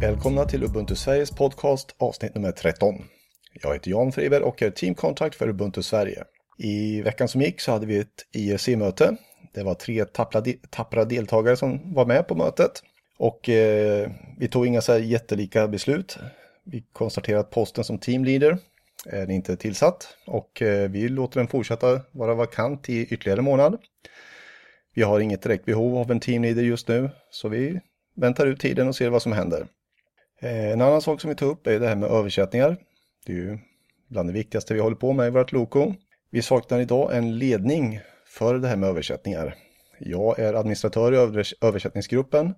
Välkomna till Ubuntu Sveriges podcast avsnitt nummer 13. Jag heter Jan Friberg och är teamkontakt för Ubuntu Sverige. I veckan som gick så hade vi ett IRC-möte. Det var tre tappra, tappra deltagare som var med på mötet. Och eh, vi tog inga så här jättelika beslut. Vi konstaterade att posten som teamleader är inte tillsatt och eh, vi låter den fortsätta vara vakant i ytterligare månad. Vi har inget direkt behov av en teamleader just nu så vi väntar ut tiden och ser vad som händer. Eh, en annan sak som vi tar upp är det här med översättningar. Det är ju bland det viktigaste vi håller på med i vårt Loco. Vi saknar idag en ledning för det här med översättningar. Jag är administratör i översättningsgruppen,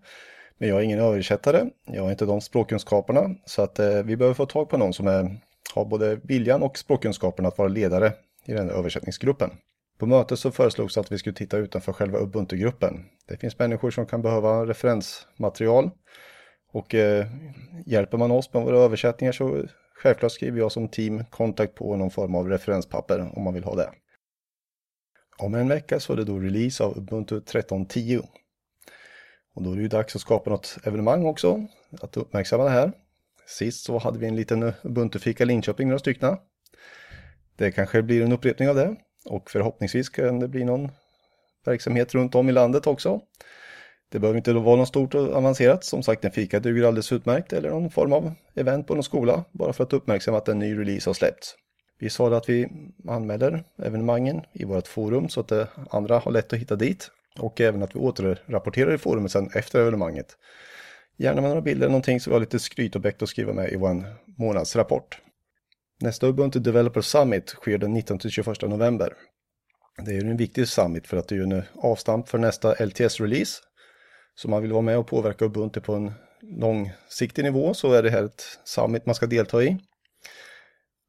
men jag är ingen översättare. Jag har inte de språkkunskaperna, så att eh, vi behöver få tag på någon som är, har både viljan och språkkunskaperna att vara ledare i den här översättningsgruppen. På mötet så föreslogs att vi skulle titta utanför själva Ubuntu-gruppen. Det finns människor som kan behöva referensmaterial och eh, hjälper man oss med våra översättningar så självklart skriver jag som team kontakt på någon form av referenspapper om man vill ha det. Om en vecka så är det då release av Ubuntu 13.10. Och då är det ju dags att skapa något evenemang också, att uppmärksamma det här. Sist så hade vi en liten Ubuntu-fika Linköping, några stycken. Det kanske blir en upprepning av det och förhoppningsvis kan det bli någon verksamhet runt om i landet också. Det behöver inte vara något stort och avancerat. Som sagt, en fika duger alldeles utmärkt eller någon form av event på någon skola bara för att uppmärksamma att en ny release har släppts. Vi sa att vi anmäler evenemangen i vårt forum så att eh, andra har lätt att hitta dit och även att vi återrapporterar i forumet sen efter evenemanget. Gärna med några bilder eller någonting så vi har lite skrytobjekt att skriva med i vår månadsrapport. Nästa Ubuntu Developer Summit sker den 19-21 november. Det är en viktig summit för att det är en avstamp för nästa LTS-release så man vill vara med och påverka Ubuntu på en långsiktig nivå så är det här ett summit man ska delta i.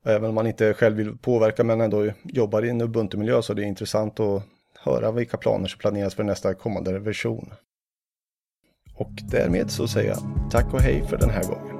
Även om man inte själv vill påverka men ändå jobbar i en Ubuntu-miljö så det är intressant att höra vilka planer som planeras för nästa kommande version. Och därmed så säger jag tack och hej för den här gången.